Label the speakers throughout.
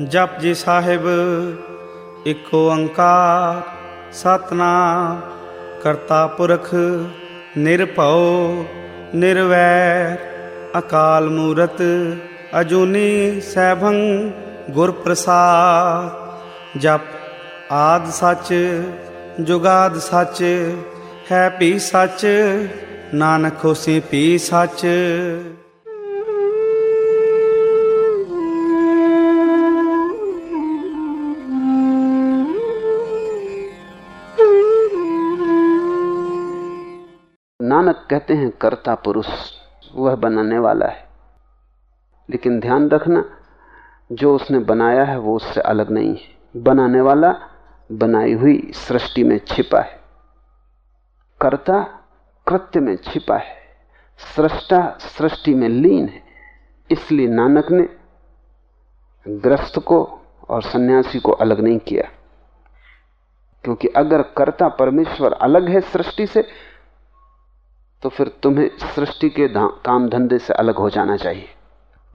Speaker 1: ਜਪ ਜੀ ਸਾਹਿਬ ਇਕ ਓੰਕਾਰ ਸਤਨਾਮ ਕਰਤਾ ਪੁਰਖ ਨਿਰਭਉ ਨਿਰਵੈਰ ਅਕਾਲ ਮੂਰਤ ਅਜੂਨੀ ਸੈਭੰ ਗੁਰ ਪ੍ਰਸਾਦ ਜਪ ਆਦ ਸੱਚ ਜੁਗਾਦ ਸੱਚ ਹੈ ਭੀ ਸੱਚ ਨਾਨਕ ਹੋਸੀ ਭੀ ਸੱਚ
Speaker 2: नानक कहते हैं कर्ता पुरुष, वह बनाने वाला है। लेकिन ध्यान रखना, जो उसने बनाया है, वो उससे अलग नहीं है। बनाने वाला बनाई हुई सृष्टि में छिपा है। कर्ता कृत्य में छिपा है। सृष्टा सृष्टि में लीन है। इसलिए नानक ने ग्रस्त को और सन्यासी को अलग नहीं किया। क्योंकि अगर कर्ता परमेश्वर अलग है सृष्टि से तो फिर तुम्हें सृष्टि के काम धंधे से अलग हो जाना चाहिए।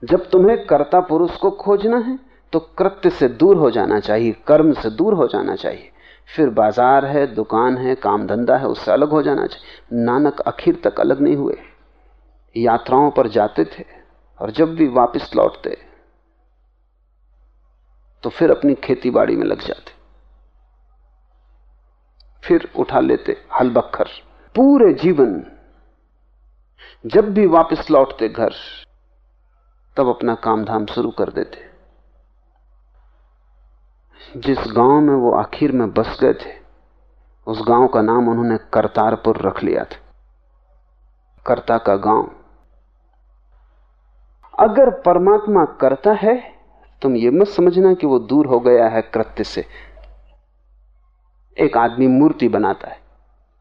Speaker 2: जब तुम्हें कर्ता पुरुष को खोजना है तो कृत्य से दूर हो जाना चाहिए, कर्म से दूर हो जाना चाहिए। फिर बाज़ार है, दुकान है काम धंधा है, उससे अलग हो जाना चाहिए। नानक आखिर तक अलग नहीं हुए। यात्राओं पर जाते थे और जब भी वापस लौटते तो फिर अपनी खेती बाड़ी में लग जाते। फिर उठा लेते हल बखर पूरे जीवन जब भी वापस लौटते घर, तब अपना काम धाम शुरू कर देते। जिस गाँव में वो आखिर में बस गए थे, उस गाँव का नाम उन्होंने करतारपुर रख लिया था। कर्ता का गाँव। अगर परमात्मा करता है, तुम ये मत समझना कि वो दूर हो गया है कृत्य से। एक आदमी मूर्ति बनाता है।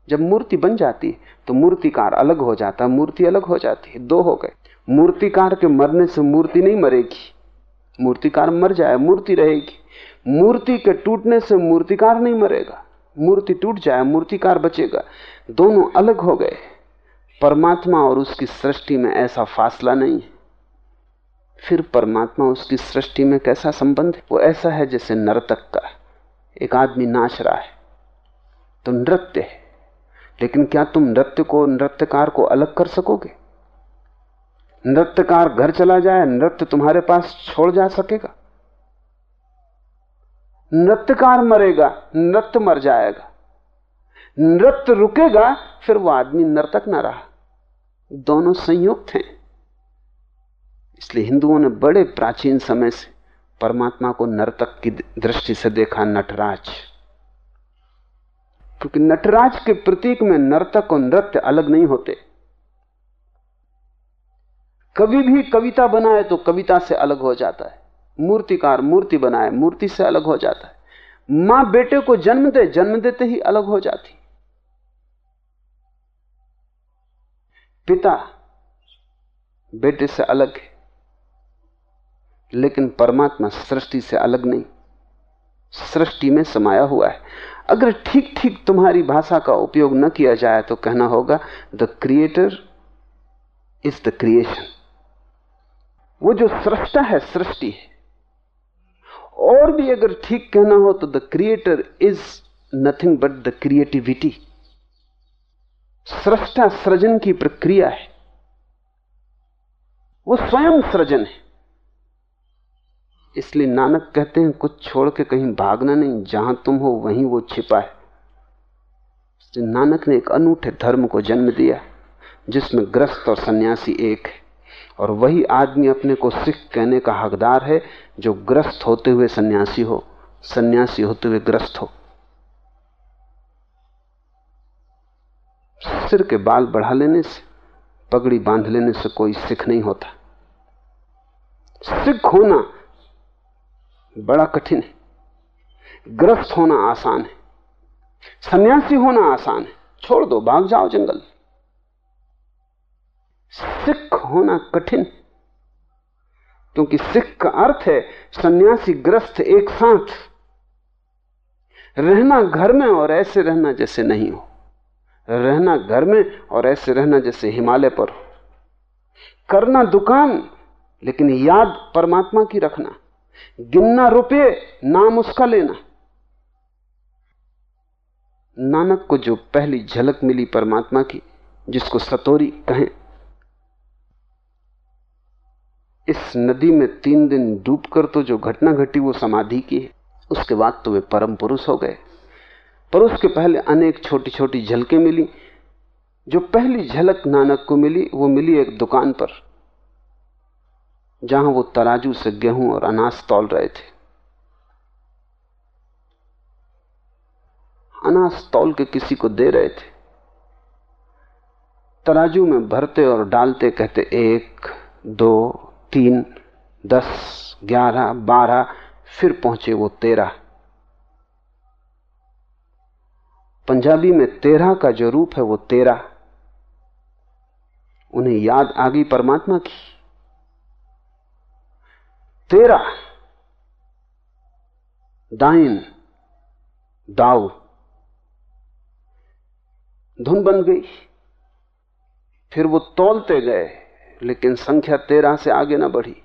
Speaker 2: जब मूर्ति बन जाती तो मूर्तिकार अलग हो जाता है मूर्ति अलग हो जाती है दो हो गए। मूर्तिकार के मरने से मूर्ति नहीं मरेगी। मूर्तिकार मर जाए, मूर्ति रहेगी। मूर्ति के टूटने से मूर्तिकार नहीं मरेगा। मूर्ति टूट जाए, मूर्तिकार बचेगा। दोनों अलग हो गए। परमात्मा और उसकी सृष्टि में ऐसा फासला नहीं है। फिर परमात्मा उसकी सृष्टि में कैसा संबंध है? वो ऐसा है जैसे नर्तक का। एक आदमी नाच रहा है तो नृत्य है। लेकिन क्या तुम नृत्य को, नृत्यकार को अलग कर सकोगे? नृत्यकार घर चला जाए, नृत्य तुम्हारे पास छोड़ जा सकेगा। नृत्यकार मरेगा, नृत्य मर जाएगा। नृत्य रुकेगा, फिर वो आदमी नर्तक ना रहा। दोनों संयुक्त हैं। इसलिए हिंदुओं ने बड़े प्राचीन समय से परमात्मा को नर्तक की दृष्टि से देखा नटराज। क्योंकि नटराज के प्रतीक में नर्तक और नृत्य अलग नहीं होते। कभी भी कविता बनाए तो कविता से अलग हो जाता है। मूर्तिकार मूर्ति बनाए, मूर्ति से अलग हो जाता है। माँ बेटे को जन्म दे, जन्म देते ही अलग हो जाती। पिता बेटे से अलग है, लेकिन परमात्मा सृष्टि से अलग नहीं। सृष्टि में समाया हुआ है। अगर ठीक ठीक तुम्हारी भाषा का उपयोग न किया जाए तो कहना होगा the creator is the creation वो जो सृष्टा है, सृष्टि है। और भी अगर ठीक कहना हो तो the creator is nothing but the creativity सृष्टा सृजन की प्रक्रिया है। वो स्वयं सृजन है। इसलिए नानक कहते हैं, कुछ छोड़ के कहीं भागना नहीं, जहाँ तुम हो वहीं वो छिपा है। नानक ने एक अनूठे धर्म को जन्म दिया, जिसमें ग्रस्त और सन्यासी एक है। और वही आदमी अपने को सिख कहने का हकदार है, जो ग्रस्त होते हुए सन्यासी हो, सन्यासी होते हुए ग्रस्त हो। सिर के बाल बढ़ा लेने से, पगड़ी बाँध लेने से कोई सिख नहीं होता। सिख होना बड़ा कठिन है। ग्रस्त होना आसान है। सन्यासी होना आसान है। छोड़ दो, भाग जाओ जंगल। सिख होना कठिन क्योंकि सिख का अर्थ है, सन्यासी ग्रस्त एक साथ। रहना घर में और ऐसे रहना जैसे नहीं हो। रहना घर में और ऐसे रहना जैसे हिमालय पर हो। करना दुकान, लेकिन याद परमात्मा की रखना। गिनना रुपये, नाम उसका लेना। नानक को जो पहली झलक मिली परमात्मा की, जिसको सतोरी कहें, इस नदी में तीन दिन डूबकर तो जो घटना घटी वो समाधि की है। उसके बाद तो वे परम पुरुष हो गए। पर उसके पहले अनेक छोटी छोटी झलकें मिली। जो पहली झलक नानक को मिली, वो मिली एक दुकान पर। जहाँ वो तराजू से गेहूँ और अनाज तौल रहे थे। अनाज तौल के किसी को दे रहे थे। तराजू में भरते और डालते कहते, एक, दो, तीन, दस, ग्यारह, बारह, फिर पहुँचे वो तेरह। पंजाबी में तेरह का जो रूप है वो तेरह। उन्हें याद आ गई परमात्मा की। तेरह दाइन दाऊ धुन बन गई। फिर वो तोलते गए, लेकिन संख्या तेरह से आगे ना बढ़ी।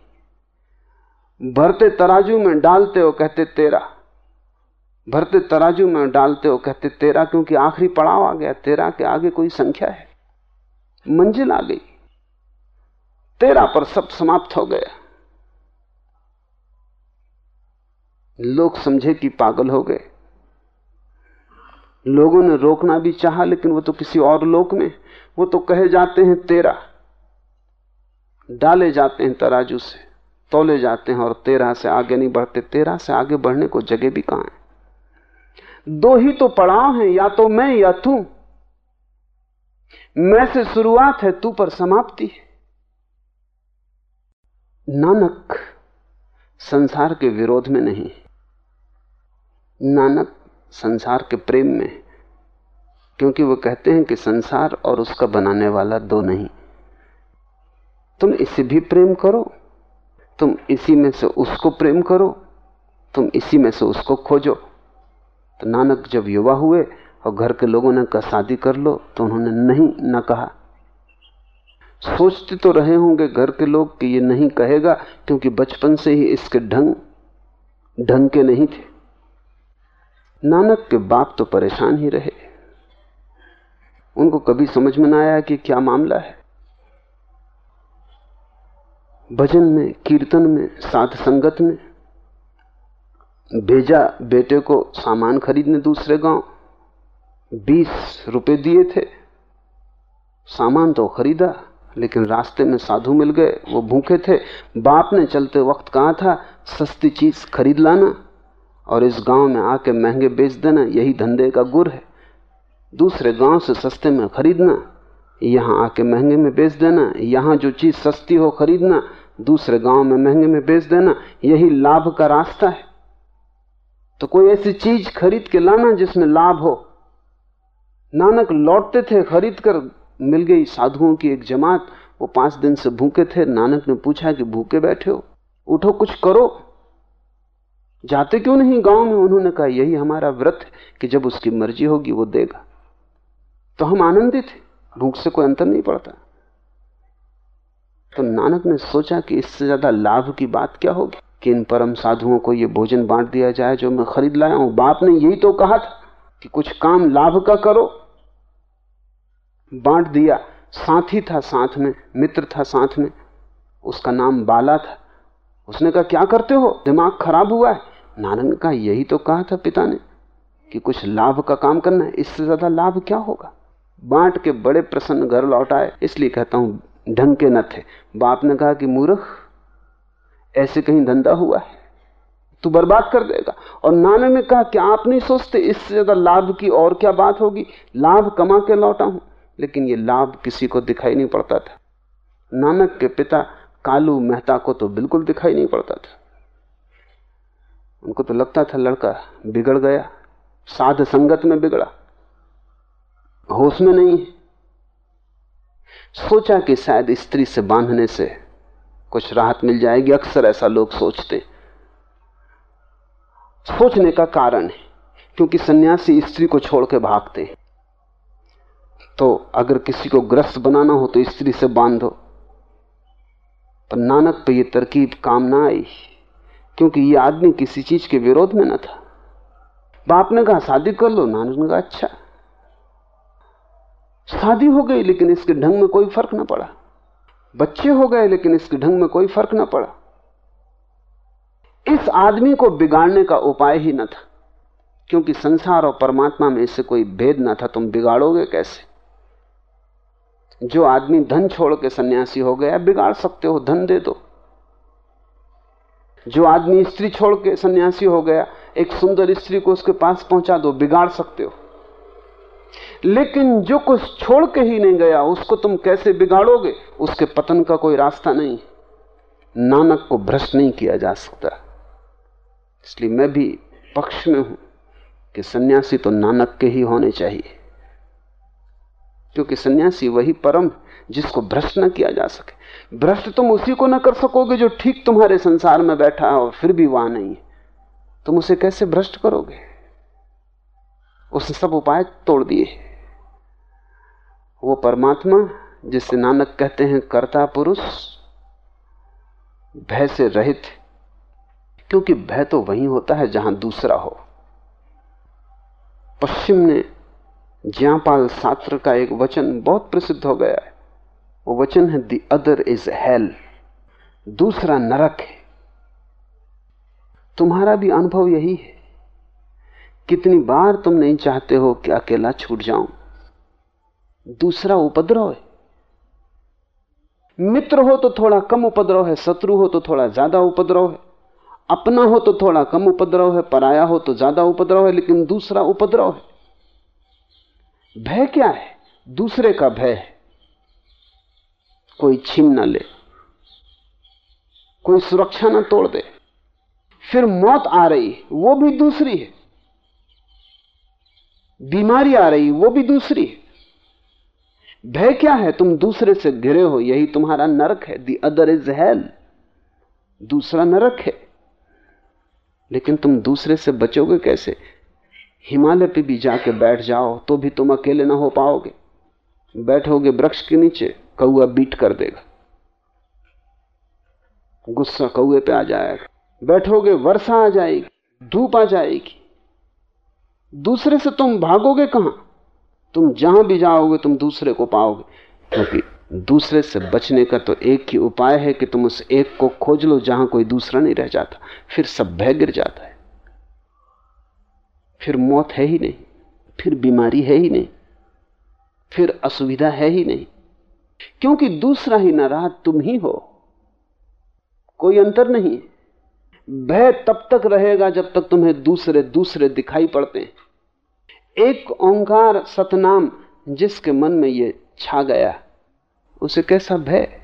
Speaker 2: भरते तराजू में डालते हो कहते तेरा। भरते तराजू में डालते हो कहते तेरा, क्योंकि आखिरी पड़ाव आ गया। तेरा के आगे कोई संख्या है। मंजिल आ गई। तेरा पर सब समाप्त हो गया। लोग समझे कि पागल हो गए। लोगों ने रोकना भी चाहा, लेकिन वो तो किसी और लोक में। वो तो कहे जाते हैं, तेरा। डाले जाते हैं तराजू से, तोले जाते हैं और तेरह से आगे नहीं बढ़ते। तेरह से आगे बढ़ने को जगह भी कहाँ है? दो ही तो पड़ाव हैं, या तो मैं या तू। मैं से शुरुआत है, तू पर समाप्ति नानक संसार के विरोध में नहीं नानक संसार के प्रेम में क्योंकि वो कहते हैं कि संसार और उसका बनाने वाला दो नहीं। तुम इसे भी प्रेम करो, तुम इसी में से उसको प्रेम करो, तुम इसी में से उसको खोजो। तो नानक जब युवा हुए और घर के लोगों ने कहा, शादी कर लो तो उन्होंने नहीं ना कहा। सोचते तो रहे होंगे घर के लोग कि ये नहीं कहेगा, क्योंकि बचपन से ही इसके ढंग ढंग के नहीं थे। नानक के बाप तो परेशान ही रहे। उनको कभी समझ में ना आया कि क्या मामला है। भजन में, कीर्तन में, साध संगत में, भेजा बेटे को सामान खरीदने दूसरे गाँव, बीस रुपए दिए थे। सामान तो खरीदा, लेकिन रास्ते में साधु मिल गए, वो भूखे थे। बाप ने चलते वक्त कहा था, सस्ती चीज़ खरीद लाना। और इस गाँव में आके महँगे बेच देना, यही धंधे का गुर है। दूसरे गाँव से सस्ते में खरीदना, यहाँ आके महँगे में बेच देना, यहाँ जो चीज़ सस्ती हो खरीदना, दूसरे गाँव में महँगे में बेच देना, यही लाभ का रास्ता है। तो कोई ऐसी चीज़ खरीद के लाना जिसमें लाभ हो। नानक लौटते थे खरीद कर मिल गई साधुओं की एक जमात, वो पाँच दिन से भूखे थे, नानक ने पूछा कि भूखे बैठे हो? उठो कुछ करो। जाते क्यों नहीं? गाँव में उन्होंने कहा, यही हमारा व्रत है कि जब उसकी मर्ज़ी होगी वो देगा। तो हम आनंदित थे भूख से कोई अंतर नहीं पड़ता। तो नानक ने सोचा कि इससे ज़्यादा लाभ की बात क्या होगी? कि इन परम साधुओं को ये भोजन बांट दिया जाए जो मैं खरीद लाया हूँ। बाप ने यही तो कहा था कि कुछ काम लाभ का करो। बांट दिया। साथी था साथ में, मित्र था साथ में। उसका नाम बाला था। उसने कहा, क्या करते हो? दिमाग खराब हुआ है। नानक ने कहा, यही तो कहा था पिता ने कि कुछ लाभ का काम करना है, इससे ज़्यादा लाभ क्या होगा? बांट के बड़े प्रसन्न घर लौट आए, इसलिए कहता हूँ ढंग के न थे। बाप ने कहा कि मूर्ख, ऐसे कहीं धंधा हुआ है, तू बर्बाद कर देगा। और नानक ने कहा कि आप नहीं सोचते, इससे ज़्यादा लाभ की और क्या बात होगी? लाभ कमा के लौटा हूँ, लेकिन ये लाभ किसी को दिखाई नहीं पड़ता था। नानक के पिता कालू मेहता को तो बिल्कुल दिखाई नहीं पड़ता था। उनको तो लगता था लड़का बिगड़ गया, साध संगत में बिगड़ा। होश में नहीं सोचा कि शायद स्त्री से बांधने से कुछ राहत मिल जाएगी, अक्सर ऐसा लोग सोचते। सोचने का कारण है, क्योंकि सन्यासी स्त्री को छोड़ के भागते तो अगर किसी को ग्रस्त बनाना हो तो स्त्री से बांधो। पर नानक पे ये तरकीब काम ना आई। क्योंकि ये आदमी किसी चीज़ के विरोध में न था। बाप ने कहा, शादी कर लो। नानक ने कहा अच्छा। शादी हो गई, लेकिन इसके ढंग में कोई फ़र्क ना पड़ा। बच्चे हो गए, लेकिन इसके ढंग में कोई फ़र्क ना पड़ा। इस आदमी को बिगाड़ने का उपाय ही न था, क्योंकि संसार और परमात्मा में इससे कोई भेद ना था। तुम बिगाड़ोगे कैसे? जो आदमी धन छोड़ के सन्यासी हो गया, बिगाड़ सकते हो, धन दे दो। जो आदमी स्त्री छोड़ के सन्यासी हो गया, एक सुंदर स्त्री को उसके पास पहुँचा दो, बिगाड़ सकते हो। लेकिन जो कुछ छोड़ के ही नहीं गया, उसको तुम कैसे बिगाड़ोगे? उसके पतन का कोई रास्ता नहीं। नानक को भ्रष्ट नहीं किया जा सकता। इसलिए मैं भी पक्ष में हूँ कि सन्यासी तो नानक के ही होने चाहिए। क्योंकि सन्यासी वही परम जिसको भ्रष्ट न किया जा सके। भ्रष्ट तुम उसी को ना कर सकोगे जो ठीक तुम्हारे संसार में बैठा है और फिर भी वहाँ नहीं है। तुम उसे कैसे भ्रष्ट करोगे? उसने सब उपाय तोड़ दिए। वो परमात्मा, जिसे नानक कहते हैं कर्ता पुरुष, भय से रहित क्योंकि भय तो वही होता है जहाँ दूसरा हो। पश्चिम ने ज्यापाल सात्र का एक वचन बहुत प्रसिद्ध हो गया है। वो वचन है दी अदर इज़ हेल दूसरा, नरक है. तुम्हारा भी अनुभव यही है। कितनी बार तुम नहीं चाहते हो कि अकेला छूट जाऊँ। दूसरा, उपद्रव है. मित्र हो तो थोड़ा कम उपद्रव है, शत्रु हो तो थोड़ा ज़्यादा उपद्रव है। अपना हो तो थोड़ा कम उपद्रव है, पराया हो तो ज़्यादा उपद्रव है, लेकिन दूसरा उपद्रव है। भय क्या है? दूसरे का भय है। कोई छीन ना ले, कोई सुरक्षा ना तोड़ दे। फिर मौत आ रही, वो भी दूसरी है। बीमारी आ रही, वो भी दूसरी है। भय क्या है? तुम दूसरे से घिरे हो, यही तुम्हारा नरक है। दी अदर इज़ हेल दूसरा नरक है। लेकिन तुम दूसरे से बचोगे कैसे? हिमालय पे भी जाके बैठ जाओ तो भी तुम अकेले ना हो पाओगे। बैठोगे वृक्ष के नीचे। कौआ बीट कर देगा। गुस्सा कौए पे आ जाएगा। बैठोगे, वर्षा आ जाएगी, धूप आ जाएगी। दूसरे से तुम भागोगे कहाँ? तुम जहाँ भी जाओगे, तुम दूसरे को पाओगे। क्योंकि दूसरे से बचने का तो एक ही उपाय है कि तुम उस एक को खोज लो जहाँ कोई दूसरा नहीं रह जाता। फिर सब भय गिर जाता है। फिर मौत है ही नहीं। फिर बीमारी है ही नहीं। फिर असुविधा है ही नहीं। क्योंकि दूसरा ही न रहा तुम ही हो। कोई अंतर नहीं। भय तब तक रहेगा जब तक तुम्हें दूसरे दूसरे दिखाई पड़ते हैं। एक ओंकार सतनाम जिसके मन में ये छा गया, उसे कैसा भय?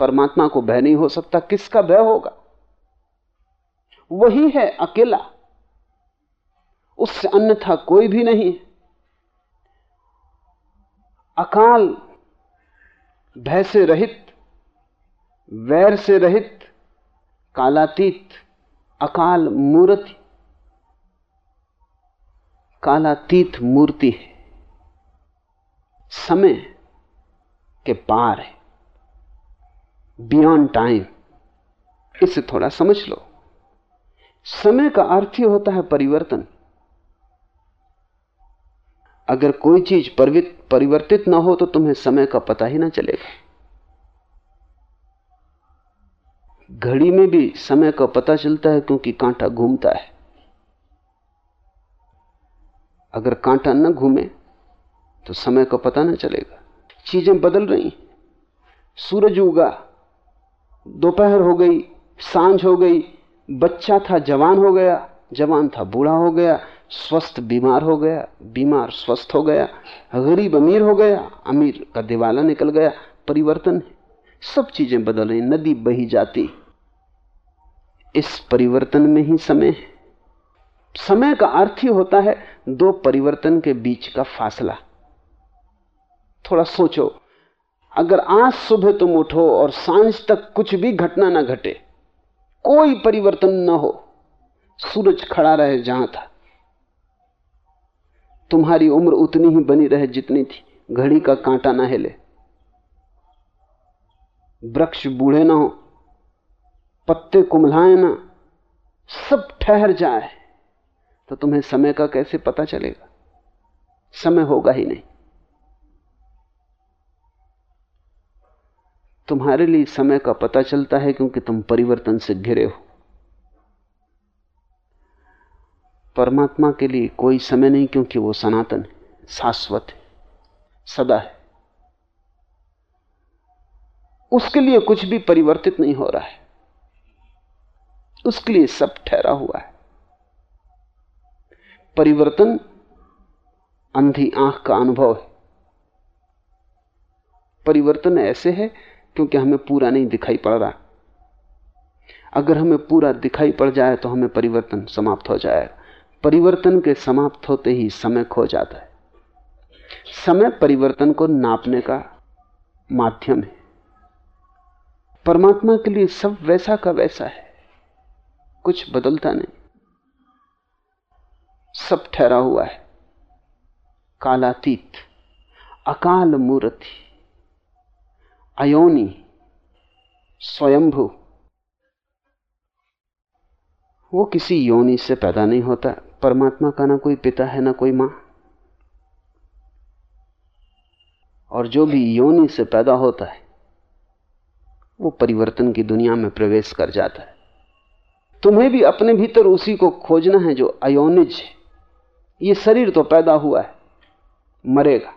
Speaker 2: परमात्मा को भय नहीं हो सकता, किसका भय होगा? वही है अकेला। उससे अन्यथा कोई भी नहीं अकाल भय से रहित वैर से रहित, कालातीत अकाल मूर्ति कालातीत मूर्ति है। समय के पार है। बियॉन्ड टाइम इसे थोड़ा समझ लो। समय का अर्थ ही होता है परिवर्तन। अगर कोई चीज़ परिवर्तित ना हो तो तुम्हें समय का पता ही ना चलेगा। घड़ी में भी समय का पता चलता है क्योंकि कांटा घूमता है। अगर कांटा न घूमे तो समय का पता ना चलेगा। चीज़ें बदल रही। सूरज उगा, दोपहर हो गई, साँझ हो गई, बच्चा था, जवान हो गया, जवान था, बूढ़ा हो गया स्वस्थ बीमार हो गया, बीमार स्वस्थ हो गया, गरीब अमीर हो गया, अमीर का दिवाला निकल गया, परिवर्तन है। सब चीज़ें बदल रही, नदी बही जाती। इस परिवर्तन में ही समय है। समय का अर्थ ही होता है दो परिवर्तन के बीच का फासला। थोड़ा सोचो, अगर आज सुबह तुम उठो और साँझ तक कुछ भी घटना ना घटे, कोई परिवर्तन ना हो, सूरज खड़ा रहे जहाँ था। तुम्हारी उम्र उतनी ही बनी रहे जितनी थी। घड़ी का कांटा ना हिले। वृक्ष बूढ़े ना हो, पत्ते कुमलाए ना, सब ठहर जाए। तो तुम्हें समय का कैसे पता चलेगा? समय होगा ही नहीं। तुम्हारे लिए समय का पता चलता है क्योंकि तुम परिवर्तन से घिरे हो। परमात्मा के लिए कोई समय नहीं क्योंकि वो सनातन है, शाश्वत है, सदा है। उसके लिए कुछ भी परिवर्तित नहीं हो रहा है। उसके लिए सब ठहरा हुआ है। परिवर्तन अंधी आँख का अनुभव है। परिवर्तन ऐसे है क्योंकि हमें पूरा नहीं दिखाई पड़ रहा। अगर हमें पूरा दिखाई पड़ जाए तो हमें परिवर्तन समाप्त हो जाएगा। परिवर्तन के समाप्त होते ही समय खो जाता है। समय परिवर्तन को नापने का माध्यम है। परमात्मा के लिए सब वैसा का वैसा है। कुछ बदलता नहीं। सब ठहरा हुआ है। कालातीत, अकाल मूर्ति, अयोनी, स्वयंभू। वो किसी योनि से पैदा नहीं होता। परमात्मा का ना कोई पिता है, ना कोई माँ। और जो भी योनि से पैदा होता है, वो परिवर्तन की दुनिया में प्रवेश कर जाता है। तुम्हें भी अपने भीतर उसी को खोजना है जो अयोनिज है। ये शरीर तो पैदा हुआ है, मरेगा।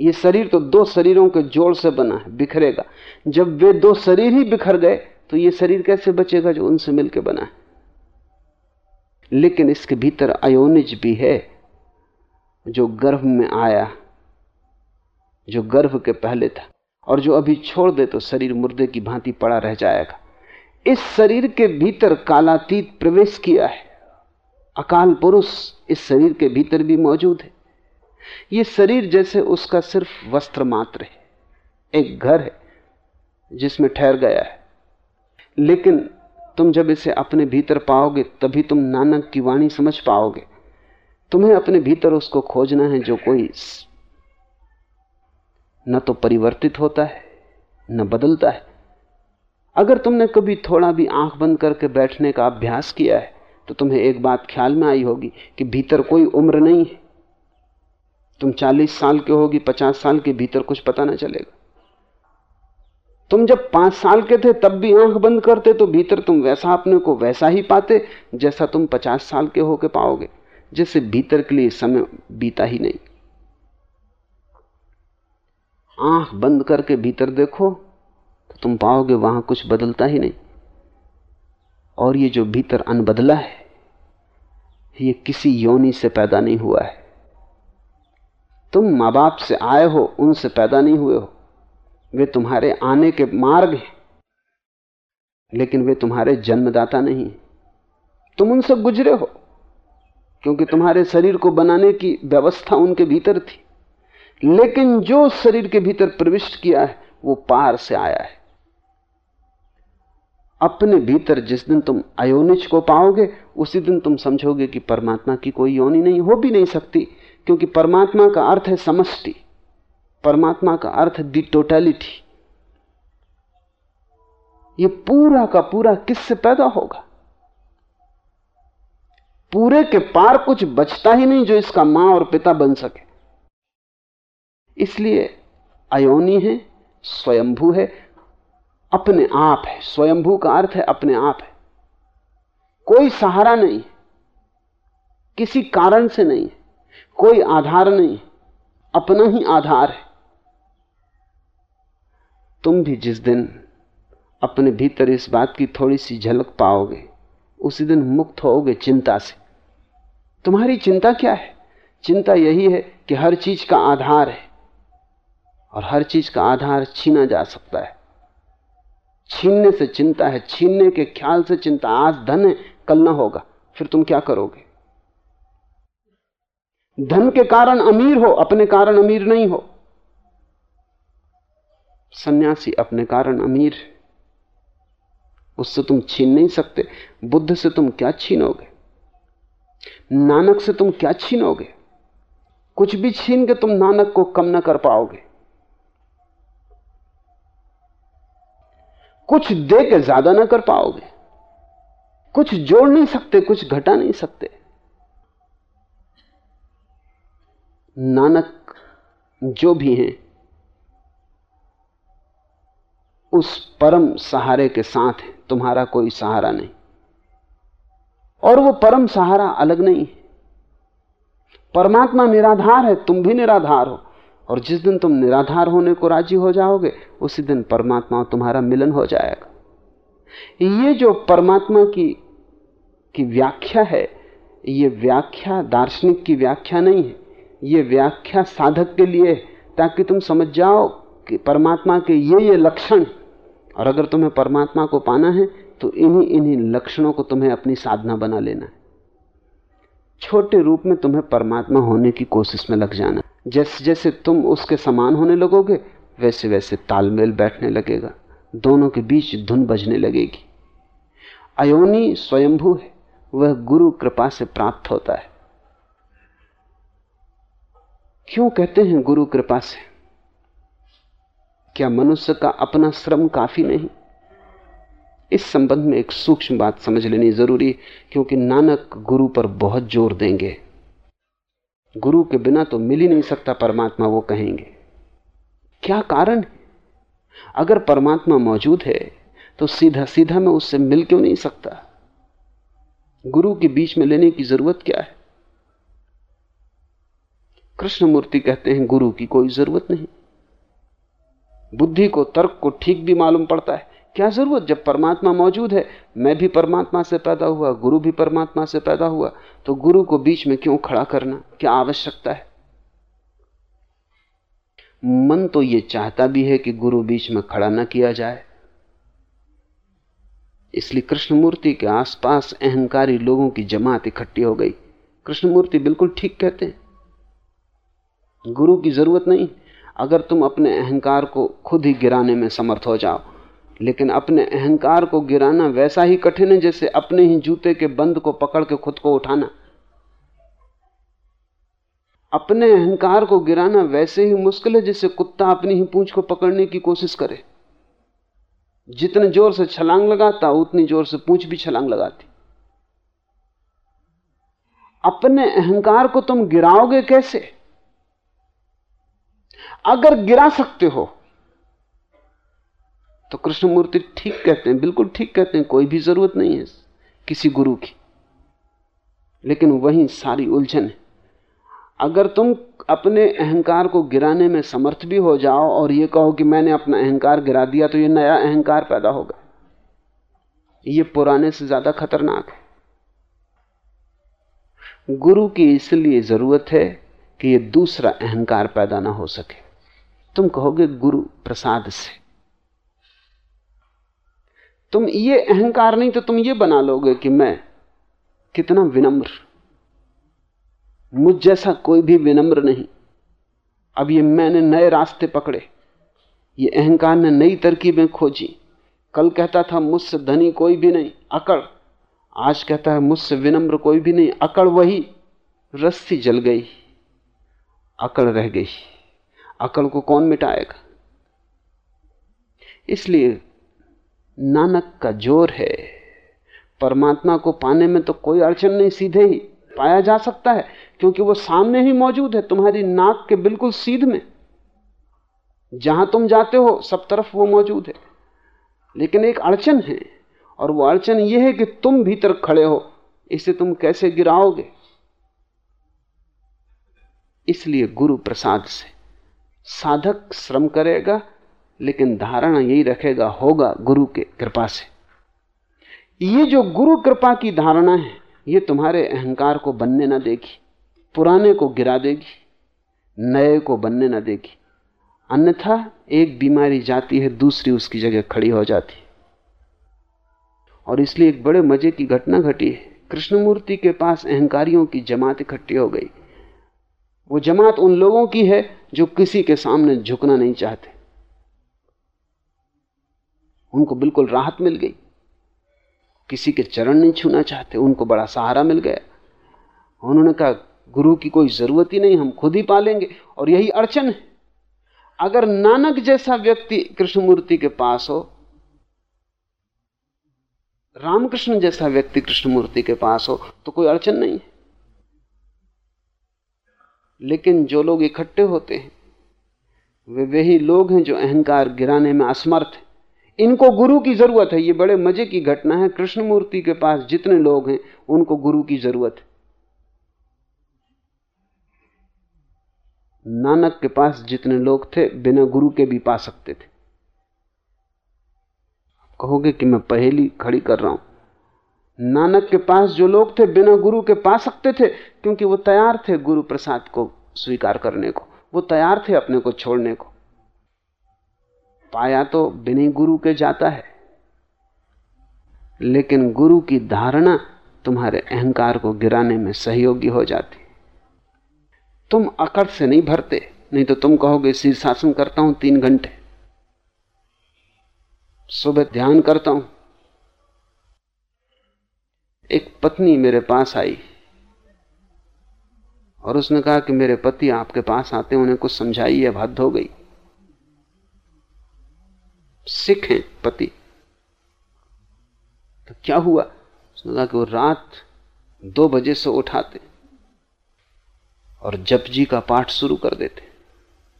Speaker 2: ये शरीर तो दो शरीरों के जोड़ से बना है, बिखरेगा। जब वे दो शरीर ही बिखर गए तो ये शरीर कैसे बचेगा जो उनसे मिलकर बना है? लेकिन इसके भीतर अयोनिज भी है, जो गर्भ में आया, जो गर्भ के पहले था, और जो अभी छोड़ दे तो शरीर मुर्दे की भांति पड़ा रह जाएगा। इस शरीर के भीतर कालातीत प्रवेश किया है। अकाल पुरुष इस शरीर के भीतर भी मौजूद है। ये शरीर जैसे उसका सिर्फ़ वस्त्र मात्र है, एक घर है, जिसमें ठहर गया है। लेकिन तुम जब इसे अपने भीतर पाओगे, तभी तुम नानक की वाणी समझ पाओगे। तुम्हें अपने भीतर उसको खोजना है जो कोई न तो परिवर्तित होता है, न बदलता है। अगर तुमने कभी थोड़ा भी आँख बंद करके बैठने का अभ्यास किया है तो तुम्हें एक बात ख्याल में आई होगी कि भीतर कोई उम्र नहीं है। तुम चालीस साल के होगी, पचास साल के भीतर कुछ पता ना चलेगा। तुम जब पाँच साल के थे, तब भी आँख बंद करते तो भीतर तुम वैसा अपने को वैसा ही पाते, जैसा तुम पचास साल के होके पाओगे जैसे भीतर के लिए समय बीता ही नहीं। आँख बंद करके भीतर देखो तो तुम पाओगे वहाँ कुछ बदलता ही नहीं। और ये जो भीतर अनबदला है, ये किसी योनि से पैदा नहीं हुआ है। तुम माँ बाप से आए हो, उनसे पैदा नहीं हुए हो। वे तुम्हारे आने के मार्ग हैं, लेकिन वे तुम्हारे जन्मदाता नहीं तुम उनसे गुजरे हो, क्योंकि तुम्हारे शरीर को बनाने की व्यवस्था उनके भीतर थी। लेकिन जो शरीर के भीतर प्रविष्ट किया है, वो पार से आया है। अपने भीतर जिस दिन तुम अयोनिच को पाओगे, उसी दिन तुम समझोगे कि परमात्मा की कोई योनि नहीं, हो भी नहीं सकती, क्योंकि परमात्मा का अर्थ है समष्टि। परमात्मा का अर्थ दी टोटलिटी ये पूरा का पूरा किससे पैदा होगा? पूरे के पार कुछ बचता ही नहीं जो इसका माँ और पिता बन सके। इसलिए अयोनी है, स्वयंभू है, अपने आप है। स्वयंभू का अर्थ है अपने आप है। कोई सहारा नहीं किसी कारण से नहीं कोई आधार नहीं अपना ही आधार है। तुम भी जिस दिन अपने भीतर इस बात की थोड़ी सी झलक पाओगे, उसी दिन मुक्त होगे चिंता से। तुम्हारी चिंता क्या है? चिंता यही है कि हर चीज़ का आधार है और हर चीज़ का आधार छीना जा सकता है। छीनने से चिंता है, छीनने के ख्याल से चिंता। आज धन है, कल ना होगा, फिर तुम क्या करोगे? धन के कारण अमीर हो, अपने कारण अमीर नहीं हो। सन्यासी अपने कारण अमीर उससे तुम छीन नहीं सकते। बुद्ध से तुम क्या छीनोगे? नानक से तुम क्या छीनोगे? कुछ भी छीन के तुम नानक को कम ना कर पाओगे। कुछ दे के ज़्यादा ना कर पाओगे। कुछ जोड़ नहीं सकते, कुछ घटा नहीं सकते। नानक जो भी हैं उस परम सहारे के साथ है, तुम्हारा कोई सहारा नहीं। और वो परम सहारा अलग नहीं है। परमात्मा निराधार है, तुम भी निराधार हो। और जिस दिन तुम निराधार होने को राज़ी हो जाओगे, उसी दिन परमात्मा तुम्हारा मिलन हो जाएगा। ये जो परमात्मा की की व्याख्या है, ये व्याख्या दार्शनिक की व्याख्या नहीं है। ये व्याख्या साधक के लिए ताकि तुम समझ जाओ कि परमात्मा के ये ये लक्षण और अगर तुम्हें परमात्मा को पाना है तो इन्हीं इन्हीं लक्षणों को तुम्हें अपनी साधना बना लेना है। छोटे रूप में तुम्हें परमात्मा होने की कोशिश में लग जाना जैसे जैसे तुम उसके समान होने लगोगे, वैसे वैसे तालमेल बैठने लगेगा। दोनों के बीच धुन बजने लगेगी। अयोनी स्वयंभू है, वह गुरु कृपा से प्राप्त होता है। क्यों कहते हैं गुरु कृपा से? क्या मनुष्य का अपना श्रम काफ़ी नहीं? इस संबंध में एक सूक्ष्म बात समझ लेनी ज़रूरी, क्योंकि नानक गुरु पर बहुत ज़ोर देंगे। गुरु के बिना तो मिल ही नहीं सकता परमात्मा, वो कहेंगे। क्या कारण अगर परमात्मा मौजूद है तो सीधा सीधा मैं उससे मिल क्यों नहीं सकता? गुरु के बीच में लेने की ज़रूरत क्या है? कृष्णमूर्ति कहते हैं, गुरु की कोई ज़रूरत नहीं। बुद्धि को, तर्क को ठीक भी मालूम पड़ता है। क्या ज़रूरत? जब परमात्मा मौजूद है, मैं भी परमात्मा से पैदा हुआ, गुरु भी परमात्मा से पैदा हुआ तो गुरु को बीच में क्यों खड़ा करना? क्या आवश्यकता है? मन तो यह चाहता भी है कि गुरु बीच में खड़ा ना किया जाए। इसलिए कृष्णमूर्ति के आसपास अहंकारी लोगों की जमात इकट्ठी हो गई। कृष्णमूर्ति बिल्कुल ठीक कहते हैं। गुरु की ज़रूरत नहीं। अगर तुम अपने अहंकार को खुद ही गिराने में समर्थ हो जाओ। लेकिन अपने अहंकार को गिराना वैसा ही कठिन है जैसे अपने ही जूते के बंद को पकड़ के खुद को उठाना। अपने अहंकार को गिराना वैसे ही मुश्किल है जैसे कुत्ता अपनी ही पूंछ को पकड़ने की कोशिश करे। जितने ज़ोर से छलांग लगाता, उतनी ज़ोर से पूंछ भी छलांग लगाती। अपने अहंकार को तुम गिराओगे कैसे? अगर गिरा सकते हो तो कृष्णमूर्ति ठीक कहते हैं, बिल्कुल ठीक कहते हैं, कोई भी ज़रूरत नहीं है किसी गुरु की। लेकिन वही सारी उलझन है। अगर तुम अपने अहंकार को गिराने में समर्थ भी हो जाओ और ये कहो कि मैंने अपना अहंकार गिरा दिया तो ये नया अहंकार पैदा होगा। ये पुराने से ज़्यादा खतरनाक है। गुरु की इसलिए ज़रूरत है कि ये दूसरा अहंकार पैदा ना हो सके। तुम कहोगे गुरु प्रसाद से। तुम ये अहंकार नहीं तो तुम ये बना लोगे कि मैं कितना विनम्र। मुझ जैसा कोई भी विनम्र नहीं। अब ये मैंने नए रास्ते पकड़े। ये अहंकार ने नई तरकीबें खोजी। कल कहता था, मुझसे धनी कोई भी नहीं, अकड़। आज कहता है, मुझसे विनम्र कोई भी नहीं, अकड़ वही। रस्सी जल गई, अकड़ रह गई। अकड़ को कौन मिटाएगा? इसलिए नानक का ज़ोर है। परमात्मा को पाने में तो कोई अड़चन नहीं, सीधे ही पाया जा सकता है, क्योंकि वो सामने ही मौजूद है, तुम्हारी नाक के बिल्कुल सीध में। जहाँ तुम जाते हो, सब तरफ़ वो मौजूद है। लेकिन एक अड़चन है, और वो अड़चन ये है कि तुम भीतर खड़े हो, इसे तुम कैसे गिराओगे? इसलिए गुरु प्रसाद से साधक श्रम करेगा, लेकिन धारणा यही रखेगा, होगा गुरु के कृपा से। ये जो गुरु कृपा की धारणा है, ये तुम्हारे अहंकार को बनने ना देगी, पुराने को गिरा देगी, नए को बनने ना देगी। अन्यथा एक बीमारी जाती है, दूसरी उसकी जगह खड़ी हो जाती। और इसलिए एक बड़े मज़े की घटना घटी है। कृष्णमूर्ति के पास अहंकारियों की जमात इकट्ठी हो गई। वो जमात उन लोगों की है जो किसी के सामने झुकना नहीं चाहते। उनको बिल्कुल राहत मिल गई। किसी के चरण नहीं छूना चाहते, उनको बड़ा सहारा मिल गया। उन्होंने कहा, गुरु की कोई ज़रूरत ही नहीं, हम खुद ही पालेंगे। और यही अड़चन है। अगर नानक जैसा व्यक्ति कृष्णमूर्ति के पास हो, रामकृष्ण जैसा व्यक्ति कृष्णमूर्ति के पास हो तो कोई अड़चन नहीं है। लेकिन जो लोग इकट्ठे होते हैं, वे वही लोग हैं जो अहंकार गिराने में असमर्थ है। इनको गुरु की ज़रूरत है। ये बड़े मज़े की घटना है। कृष्ण मूर्ति के पास जितने लोग हैं, उनको गुरु की ज़रूरत है। नानक के पास जितने लोग थे, बिना गुरु के भी पा सकते थे। कहोगे कि मैं पहेली खड़ी कर रहा हूँ। नानक के पास जो लोग थे, बिना गुरु के पा सकते थे, क्योंकि वो तैयार थे गुरु प्रसाद को स्वीकार करने को, वो तैयार थे अपने को छोड़ने को। पाया तो बिना गुरु के जाता है, लेकिन गुरु की धारणा तुम्हारे अहंकार को गिराने में सहयोगी हो जाती। तुम अकड़ से नहीं भरते, नहीं तो तुम कहोगे, शीर्षासन करता हूँ तीन घंटे। सुबह ध्यान करता हूँ एक पत्नी मेरे पास आई और उसने कहा कि मेरे पति आपके पास आते उन्हें कुछ समझाई समझाइए हद हो गई। सिख हैं पति। तो क्या हुआ? उसने कहा कि वो रात दो बजे से उठाते और जप जी का पाठ शुरू कर देते।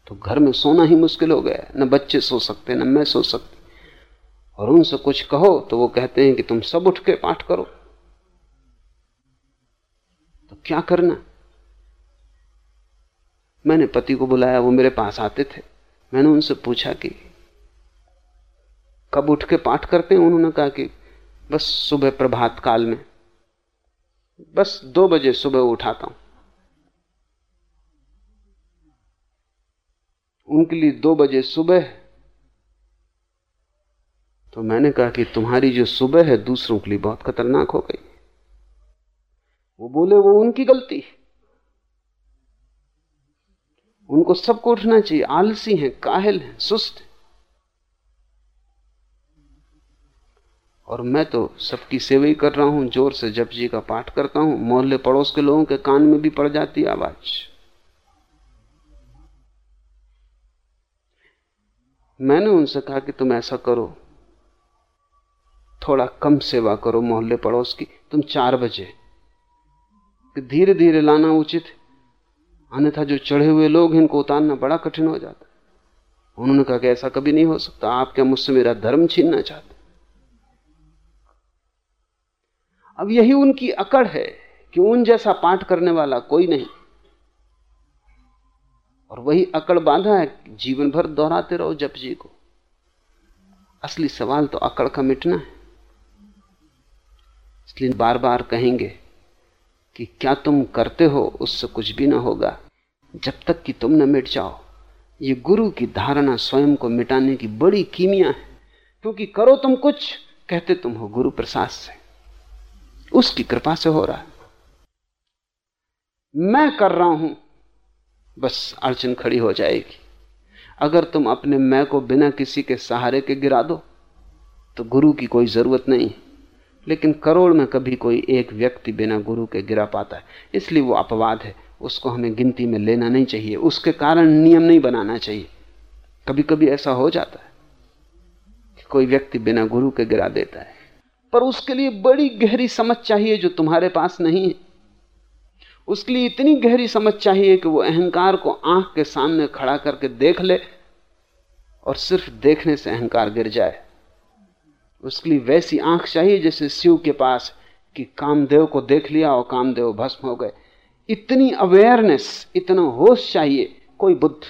Speaker 2: तो घर में सोना ही मुश्किल हो गया। न बच्चे सो सकते, न मैं सो सकती। और उनसे कुछ कहो तो वो कहते हैं कि तुम सब उठ के पाठ करो। क्या करना? मैंने पति को बुलाया, वो मेरे पास आते थे। मैंने उनसे पूछा कि, कब उठ के पाठ करते हैं? उन्होंने कहा कि, बस सुबह प्रभात काल में। बस दो बजे सुबह उठाता हूँ। उनके लिए दो बजे सुबह। तो मैंने कहा कि, तुम्हारी जो सुबह है, दूसरों के लिए बहुत खतरनाक हो गई। वो बोले, वो उनकी गलती उनको सबको उठना चाहिए। आलसी हैं, काहिल हैं, सुस्त और मैं तो सबकी सेवा ही कर रहा हूँ, ज़ोर से जप जी का पाठ करता हूँ। मोहल्ले पड़ोस के लोगों के कान में भी पड़ जाती आवाज़। मैंने उनसे कहा कि तुम ऐसा करो, थोड़ा कम सेवा करो मोहल्ले पड़ोस की, तुम चार बजे। धीरे धीरे लाना उचित है। अन्यथा जो चढ़े हुए लोग इनको उतारना बड़ा कठिन हो जाता उन्होंने कहा कि ऐसा कभी नहीं हो सकता। आप क्या मुझसे मेरा धर्म छीनना चाहते अब यही उनकी अकड़ है कि उन जैसा पाठ करने वाला कोई नहीं। और वही अकड़ बांधा है, जीवन भर दोहराते रहो जप जी को। असली सवाल तो अकड़ का मिटना है। इसलिए बार बार कहेंगे कि क्या तुम करते हो उससे कुछ भी ना होगा। जब तक कि तुम न मिट जाओ, ये गुरु की धारणा स्वयं को मिटाने की बड़ी कीमिया है। क्योंकि करो तुम कुछ, कहते तुम हो गुरु प्रसाद से। उसकी कृपा से हो रहा है। मैं कर रहा हूँ, बस अड़चन खड़ी हो जाएगी। अगर तुम अपने मैं को बिना किसी के सहारे के गिरा दो तो गुरु की कोई ज़रूरत नहीं लेकिन करोड़ में कभी कोई एक व्यक्ति बिना गुरु के गिरा पाता है। इसलिए वो अपवाद है। उसको हमें गिनती में लेना नहीं चाहिए। उसके कारण नियम नहीं बनाना चाहिए। कभी कभी ऐसा हो जाता है कोई व्यक्ति बिना गुरु के गिरा देता है। पर उसके लिए बड़ी गहरी समझ चाहिए जो तुम्हारे पास नहीं है। उसके लिए इतनी गहरी समझ चाहिए कि वो अहंकार को आँख के सामने खड़ा करके देख ले और सिर्फ़ देखने से अहंकार गिर जाए। उसके लिए वैसी आँख चाहिए जैसे शिव के पास कि कामदेव को देख लिया और कामदेव भस्म हो गए। इतनी अवेयरनेस इतना होश चाहिए, कोई बुद्ध,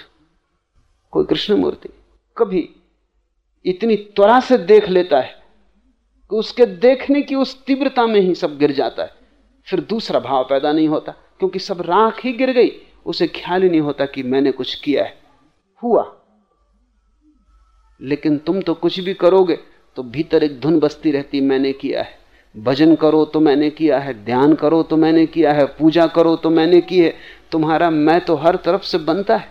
Speaker 2: कोई कृष्ण मूर्ति कभी इतनी त्वरा से देख लेता है कि उसके देखने की उस तीव्रता में ही सब गिर जाता है। फिर दूसरा भाव पैदा नहीं होता, क्योंकि सब राख ही गिर गई। उसे ख्याल ही नहीं होता कि मैंने कुछ किया है। हुआ। लेकिन तुम तो कुछ भी करोगे तो भीतर एक धुन बसती रहती, मैंने किया है। भजन करो तो मैंने किया है, ध्यान करो तो मैंने किया है, पूजा करो तो मैंने की है। तुम्हारा मैं तो हर तरफ़ से बनता है।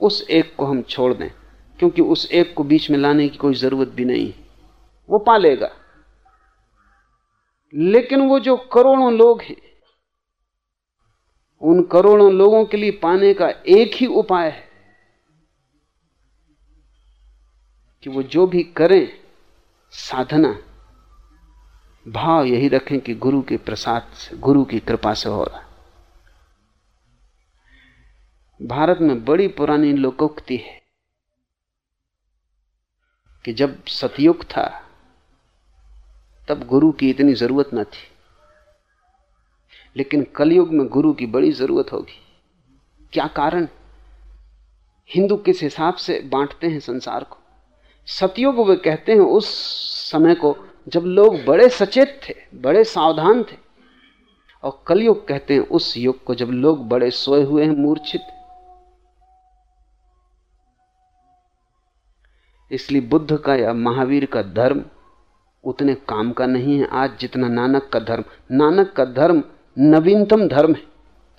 Speaker 2: उस एक को हम छोड़ दें, क्योंकि उस एक को बीच में लाने की कोई ज़रूरत भी नहीं। वो पालेगा। लेकिन वो जो करोड़ों लोग हैं, उन करोड़ों लोगों के लिए पाने का एक ही उपाय है कि वो जो भी करें साधना। भाव यही रखें कि गुरु के प्रसाद से, गुरु की कृपा से हो रहा। भारत में बड़ी पुरानी लोकोक्ति है कि जब सतयुग था, तब गुरु की इतनी ज़रूरत न थी। लेकिन कलयुग में गुरु की बड़ी ज़रूरत होगी। क्या कारण? हिंदू किस हिसाब से बांटते हैं संसार को? सतयुग वे कहते हैं, उस समय को जब लोग बड़े सचेत थे, बड़े सावधान थे, और कलयुग कहते हैं, उस युग को जब लोग बड़े सोए हुए हैं, मूर्छित। इसलिए बुद्ध का या महावीर का धर्म उतने काम का नहीं है, आज जितना नानक का धर्म। नानक का धर्म नवीनतम धर्म है।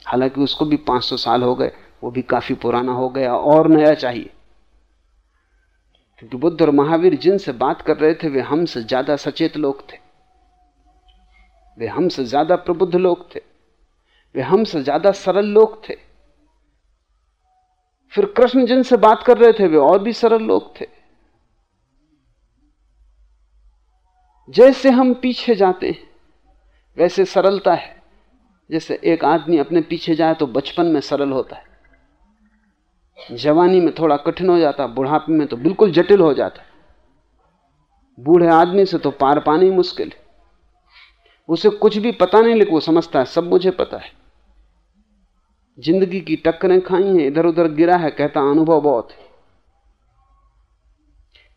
Speaker 2: हालाँकि उसको भी 500 साल हो गए, वो भी काफ़ी पुराना हो गया, और नया चाहिए। क्योंकि बुद्ध और महावीर जिनसे बात कर रहे थे, वे हमसे ज़्यादा सचेत लोग थे। वे हमसे ज़्यादा प्रबुद्ध लोग थे। वे हमसे ज़्यादा सरल लोग थे। फिर कृष्ण जिनसे बात कर रहे थे, वे और भी सरल लोग थे। जैसे हम पीछे जाते हैं, वैसे सरलता है। जैसे एक आदमी अपने पीछे जाए तो बचपन में सरल होता है। जवानी में थोड़ा कठिन हो जाता, बुढ़ापे में तो बिल्कुल जटिल हो जाता। बूढ़े आदमी से तो पार पानी मुश्किल है। उसे कुछ भी पता नहीं, लेकिन वो समझता है, सब मुझे पता है। ज़िंदगी की टक्करें खाई हैं इधर उधर गिरा है, कहता अनुभव बहुत है।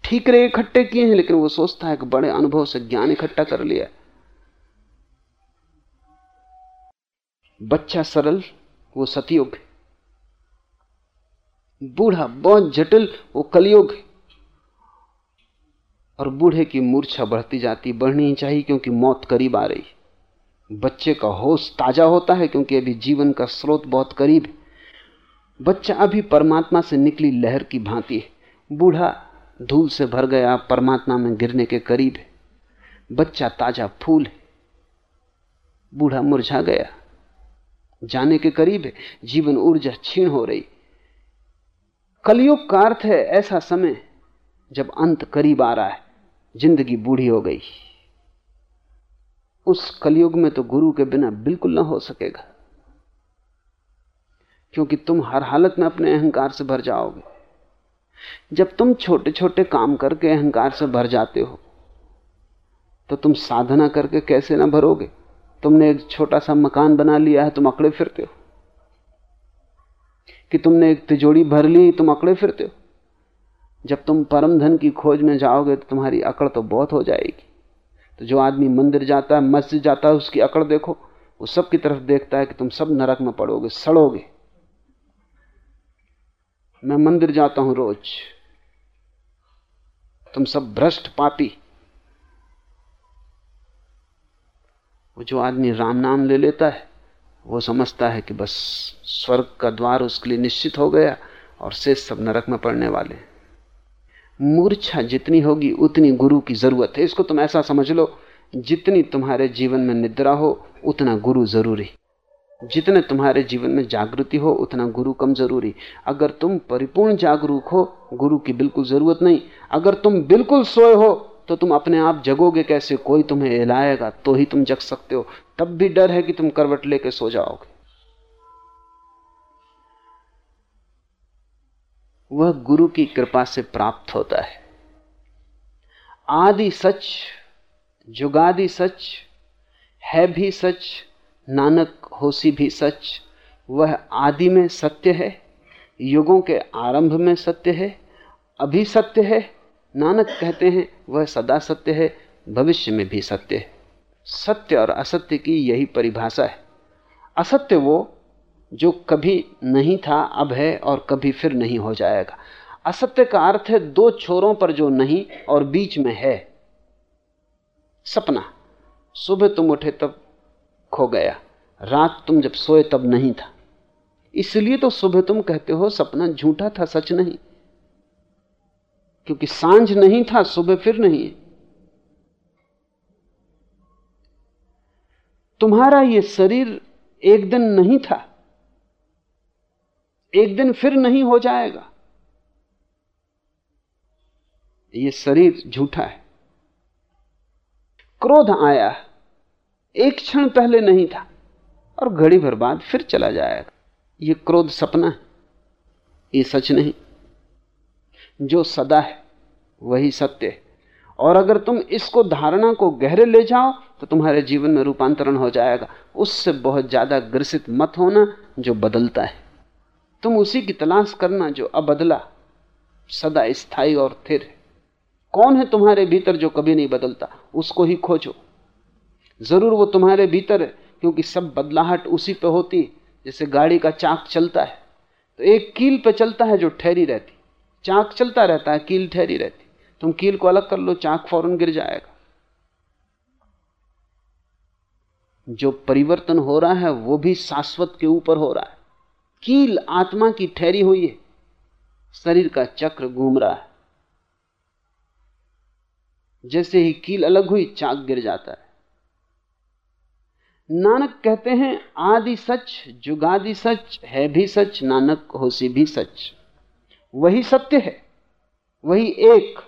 Speaker 2: ठीकरे इकट्ठे किए हैं, लेकिन वो सोचता है कि बड़े अनुभव से ज्ञान इकट्ठा कर लिया। बच्चा सरल, वो सतयुग है। बूढ़ा बहुत जटिल वो कलयुग है। और बूढ़े की मूर्छा बढ़ती जाती, बढ़नी ही चाहिए क्योंकि मौत करीब आ रही बच्चे का होश ताज़ा होता है क्योंकि अभी जीवन का स्रोत बहुत करीब है। बच्चा अभी परमात्मा से निकली लहर की भांति है। बूढ़ा धूल से भर गया परमात्मा में गिरने के करीब है। बच्चा ताज़ा फूल है। बूढ़ा मुरझा गया। जाने के करीब है। जीवन ऊर्जा क्षीण हो रही। कलयुग का अर्थ है ऐसा समय जब अंत करीब आ रहा है, ज़िंदगी बूढ़ी हो गई। उस कलयुग में तो गुरु के बिना बिल्कुल ना हो सकेगा, क्योंकि तुम हर हालत में अपने अहंकार से भर जाओगे। जब तुम छोटे छोटे काम करके अहंकार से भर जाते हो तो तुम साधना करके कैसे ना भरोगे? तुमने एक छोटा सा मकान बना लिया है, तुम अकड़े फिरते हो। कि तुमने एक तिजोड़ी भर ली, तुम अकड़े फिरते हो। जब तुम परम धन की खोज में जाओगे तो तुम्हारी अकड़ तो बहुत हो जाएगी। तो जो आदमी मंदिर जाता है, मस्जिद जाता है, उसकी अकड़ देखो। वो सब की तरफ़ देखता है कि तुम सब नरक में पड़ोगे, सड़ोगे। मैं मंदिर जाता हूँ रोज। तुम सब भ्रष्ट पापी। वो जो आदमी राम नाम ले लेता है वो समझता है कि बस स्वर्ग का द्वार उसके लिए निश्चित हो गया और शेष सब नरक में पड़ने वाले मूर्छा जितनी होगी, उतनी गुरु की ज़रूरत है। इसको तुम ऐसा समझ लो, जितनी तुम्हारे जीवन में निद्रा हो, उतना गुरु ज़रूरी। जितने तुम्हारे जीवन में जागृति हो, उतना गुरु कम ज़रूरी। अगर तुम परिपूर्ण जागरूक हो, गुरु की बिल्कुल ज़रूरत नहीं। अगर तुम बिल्कुल सोए हो तो तुम अपने आप जगोगे कैसे? कोई तुम्हें हिलाएगा तो ही तुम जग सकते हो। तब भी डर है कि तुम करवट लेके सो जाओगे। वह गुरु की कृपा से प्राप्त होता है। आदि सच, जुगादि सच, है भी सच, नानक होसी भी सच, वह आदि में सत्य है, युगों के आरंभ में सत्य है, अभी सत्य है नानक कहते हैं, वह सदा सत्य है, भविष्य में भी सत्य है। सत्य और असत्य की यही परिभाषा है। असत्य वो जो कभी नहीं था, अब है और कभी फिर नहीं हो जाएगा। असत्य का अर्थ है दो छोरों पर जो नहीं और बीच में है। सपना, सुबह तुम उठे तब खो गया, रात तुम जब सोए तब नहीं था। इसलिए तो सुबह तुम कहते हो सपना झूठा था, सच नहीं। क्योंकि साँझ नहीं था, सुबह फिर नहीं है। तुम्हारा यह शरीर एक दिन नहीं था, एक दिन फिर नहीं हो जाएगा। यह शरीर झूठा है। क्रोध आया, एक क्षण पहले नहीं था, और घड़ी भर बाद फिर चला जाएगा। ये क्रोध सपना है, ये सच नहीं। जो सदा है, वही सत्य है। और अगर तुम इसको धारणा को गहरे ले जाओ तो तुम्हारे जीवन में रूपांतरण हो जाएगा। उससे बहुत ज़्यादा ग्रसित मत होना जो बदलता है। तुम उसी की तलाश करना जो अबदला सदा स्थायी और थिर है। कौन है तुम्हारे भीतर जो कभी नहीं बदलता? उसको ही खोजो। ज़रूर वो तुम्हारे भीतर है, क्योंकि सब बदलाहट उसी पे होती जैसे गाड़ी का चाक चलता है। तो एक कील पे चलता है जो ठहरी रहती चाक चलता रहता है, कील ठहरी रहती तुम कील को अलग कर लो, चाक फ़ौरन गिर जाएगा। जो परिवर्तन हो रहा है, वो भी शाश्वत के ऊपर हो रहा है। कील आत्मा की ठहरी हुई है, शरीर का चक्र घूम रहा है। जैसे ही कील अलग हुई, चाक गिर जाता है। नानक कहते हैं, आदि सच, जुगादि सच, है भी सच, नानक होसी भी सच। वही सत्य है, वही एक।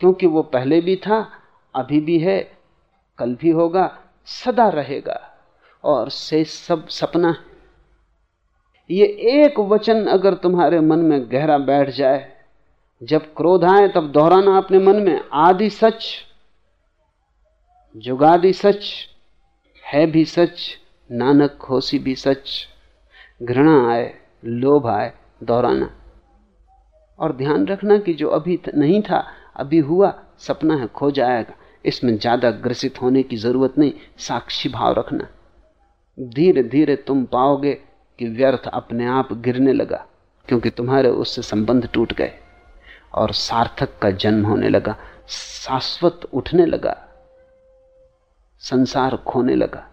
Speaker 2: क्योंकि वो पहले भी था, अभी भी है, कल भी होगा, सदा रहेगा, और से सब सपना है। ये एक वचन अगर तुम्हारे मन में गहरा बैठ जाए, जब क्रोध आए, तब दोहराना अपने मन में, आदि सच, जुगादि सच, है भी सच, नानक होसी भी सच, घृणा आए, लोभ आए दोहराना। और ध्यान रखना कि जो अभी नहीं था, अभी हुआ, सपना है, खो जाएगा। इसमें ज़्यादा ग्रसित होने की ज़रूरत नहीं, साक्षी भाव रखना। धीरे धीरे तुम पाओगे कि व्यर्थ अपने आप गिरने लगा, क्योंकि तुम्हारे उससे संबंध टूट गए, और सार्थक का जन्म होने लगा, शाश्वत उठने लगा, संसार खोने लगा।